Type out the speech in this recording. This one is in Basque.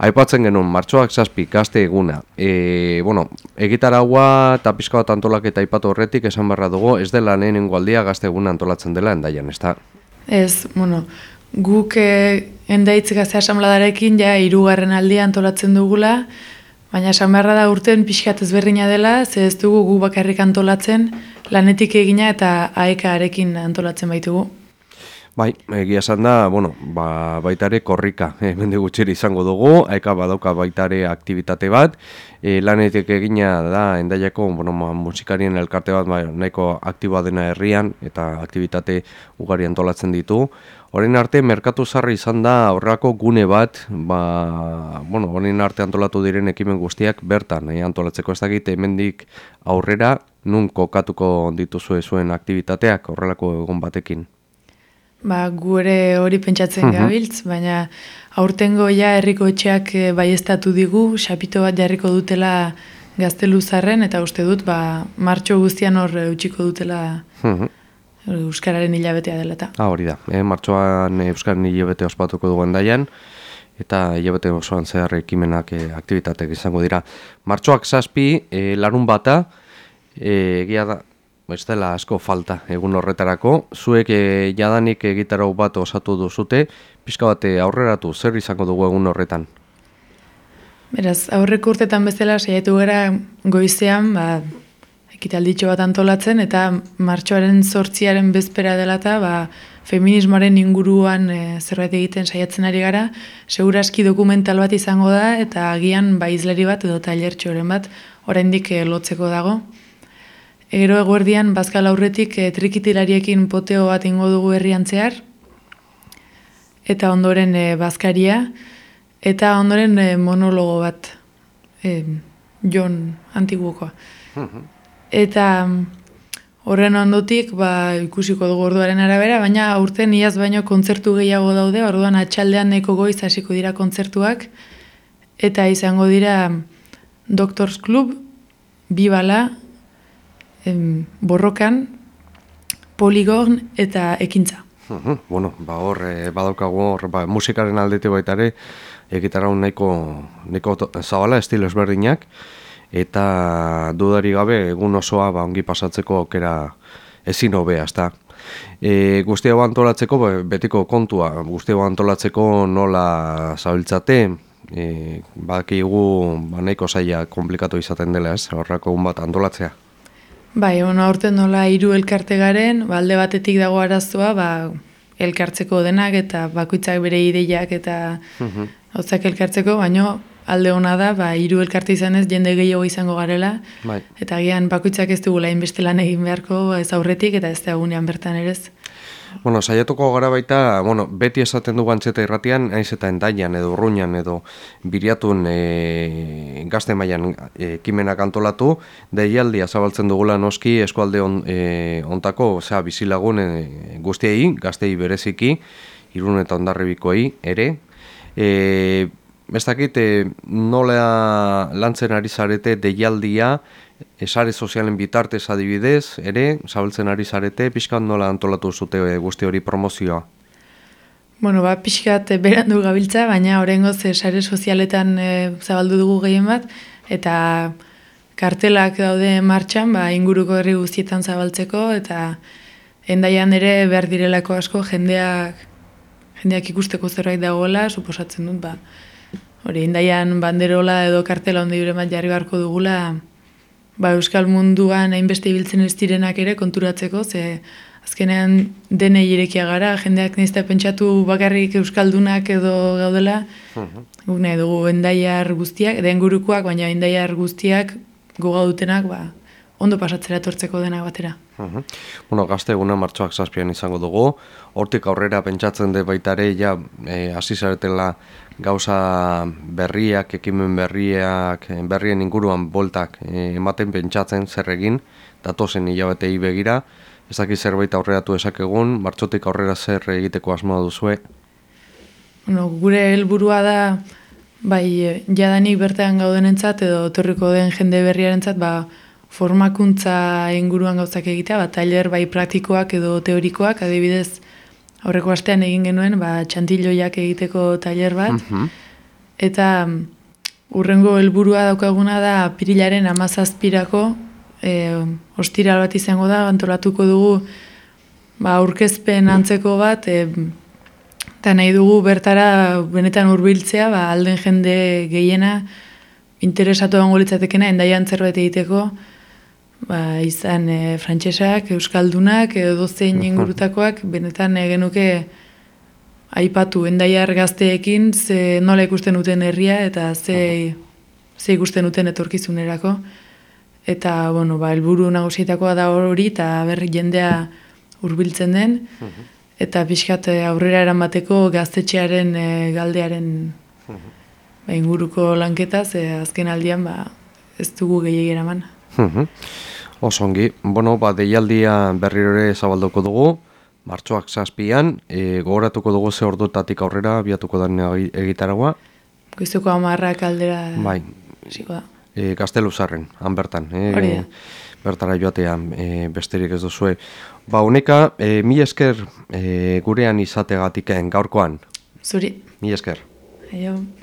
Aipatzen genuen, martxoak zazpi, gazte eguna. E, bueno, egitaragua eta pizka bat antolak eta aipatu horretik esan barra dugu, ez dela lehenengo aldia gazte eguna antolatzen dela endaian, ez da? Ez, bueno, guk eh, endaitz gazte asambladarekin ja irugarren aldia antolatzen dugula, baina esan beharra da urten pixkat ezberdina dela, ze ez dugu gu bakarrik antolatzen, lanetik egina eta aekaarekin antolatzen baitugu. Bai, egia esan da, bueno, ba, baitare korrika, e, mende gutxeri izango dugu, eka badauka baitare aktivitate bat, e, lanetik egina da, endaiako, bueno, musikarien elkarte bat, bai, nahiko aktiboa dena herrian, eta aktivitate ugari antolatzen ditu. Horein arte, merkatu zarri izan da, horrako gune bat, ba, bueno, horein arte antolatu diren ekimen guztiak, bertan, e, antolatzeko ez dakit, hemendik aurrera, nun kokatuko dituzue zuen aktivitateak, horrelako egon batekin. Ba, gu ere hori pentsatzen uh gabiltz, baina aurtengo ja herriko etxeak eh, baiestatu digu, xapito bat jarriko dutela gazteluzarren, eta uste dut, ba, martxo guztian hor utxiko dutela uh Euskararen hilabetea dela eta. Ah, hori da, e, martxoan Euskararen hilabete ospatuko dugu daian, eta hilabete osoan zehar ekimenak e, aktivitateak izango dira. Martxoak zazpi, e, larun bata, egia da, ez dela asko falta egun horretarako. Zuek e, jadanik egitarau bat osatu duzute, pixka bate eh, aurreratu, zer izango dugu egun horretan? Beraz, aurrek urtetan bezala saiatu gara goizean, ba, ekitalditxo bat antolatzen, eta martxoaren sortziaren bezpera dela eta ba, feminismoaren inguruan e, zerbait egiten saiatzen ari gara, seguraski dokumental bat izango da, eta agian ba, izleri bat edo tailertxoren bat, oraindik e, lotzeko dago. Ero eguerdian, bazkal aurretik e, trikitilariekin poteo bat ingo dugu herrian zehar, eta ondoren e, bazkaria, eta ondoren e, monologo bat, e, jon antigukoa. Mhm. Eta horren ondotik, ba, ikusiko dugu orduaren arabera, baina aurten iaz baino kontzertu gehiago daude, orduan atxaldean neko goiz hasiko dira kontzertuak, eta izango dira Doctors Club, Bibala, em, borrokan, poligon eta ekintza. bueno, ba hor, e, badaukagu hor, ba, musikaren aldete baita ere, egitara nahiko, nahiko zabala, estilo ezberdinak, eta dudari gabe, egun osoa ba, ongi pasatzeko aukera ezin hobea, ezta. E, guztiago antolatzeko, betiko kontua, guztiago antolatzeko nola zabiltzate, e, bakigu ba, nahiko zaila komplikatu izaten dela, ez, horrako bat antolatzea. Bai, ono aurten nola hiru elkarte garen, ba, batetik dago arazoa, ba, elkartzeko denak eta bakoitzak bere ideiak eta mhm. hotzak elkartzeko, baino alde ona da, ba, hiru elkarte izanez jende gehiago izango garela, bai. eta gian bakoitzak ez dugula inbeste lan egin beharko ez aurretik eta ez da egunean bertan ere ez. Bueno, saiatuko gara baita, bueno, beti esaten du gantzeta irratian, haiz eta endaian edo urruñan edo biriatun e, gazte mailan e, ekimenak antolatu, deialdia zabaltzen dugula noski eskualde on, e, ontako, osea, bizilagun e, guztiei, gaztei bereziki, irun eta ondarribikoei ere. E, Bestakit, e, nola lantzen ari zarete deialdia, esare sozialen bitartez adibidez, ere, zabaltzen ari zarete, pixkat nola antolatu zute e, guzti hori promozioa? Bueno, ba, pixkat berandu gabiltza, baina horrengoz esare sozialetan e, zabaldu dugu gehien bat, eta kartelak daude martxan, ba, inguruko herri guztietan zabaltzeko, eta endaian ere behar direlako asko jendeak, jendeak ikusteko zerbait dagoela, suposatzen dut, ba, hori, endaian banderola edo kartela onde bat jarri beharko dugula, ba, Euskal munduan hainbeste ibiltzen ez direnak ere konturatzeko, ze azkenean denei irekia gara, jendeak nizta pentsatu bakarrik Euskaldunak edo gaudela, uh nahi dugu endaiar guztiak, den gurukoak, baina endaiar guztiak goga dutenak, ba, ondo pasatzera etortzeko dena batera. Uh Bueno, gazte eguna martxoak zazpian izango dugu, hortik aurrera pentsatzen de baitare, ja, e, zaretela gauza berriak, ekimen berriak, eh, berrien inguruan boltak e, ematen pentsatzen zer egin, datozen hilabetei begira, ez daki zerbait aurreratu esakegun, martxotik aurrera zer egiteko asmoa duzue? Bueno, gure helburua da, bai, jadanik bertean gaudenentzat edo torriko den jende berriarentzat, ba, formakuntza inguruan gauzak egitea, ba, tailer bai praktikoak edo teorikoak, adibidez, aurreko astean egin genuen, ba, txantilloiak egiteko tailer bat, mhm. eta mm, urrengo helburua daukaguna da apirilaren amazazpirako e, ostiral bat izango da, antolatuko dugu ba, aurkezpen antzeko bat, e, eta nahi dugu bertara benetan hurbiltzea, ba, alden jende gehiena interesatu egongo litzatekena endaian zerbait egiteko, ba, izan e, frantsesak, euskaldunak, dozein ingurutakoak, benetan e, genuke aipatu endaiar gazteekin ze nola ikusten duten herria eta ze, ze ikusten duten etorkizunerako. Eta, bueno, ba, elburu nagusietakoa da hori eta berri jendea hurbiltzen den. Eta pixkat e, aurrera eramateko gaztetxearen e, galdearen ba, inguruko lanketaz, e, azken aldian ba, ez dugu gehiagera eraman. Mhm. Oso ongi, bueno, ba, deialdia berriro ere zabalduko dugu, martxoak zazpian, e, gogoratuko dugu ze ordutatik aurrera, biatuko den egi- egitaragua, Goizeko amarrak aldera bai, da. e, gazteluzarren, han bertan, e, Hori da. bertara joatean e, besterik ez duzue. Ba, uneka, e, mi esker e, gurean izategatik gaurkoan, Zuri, mi esker. aio.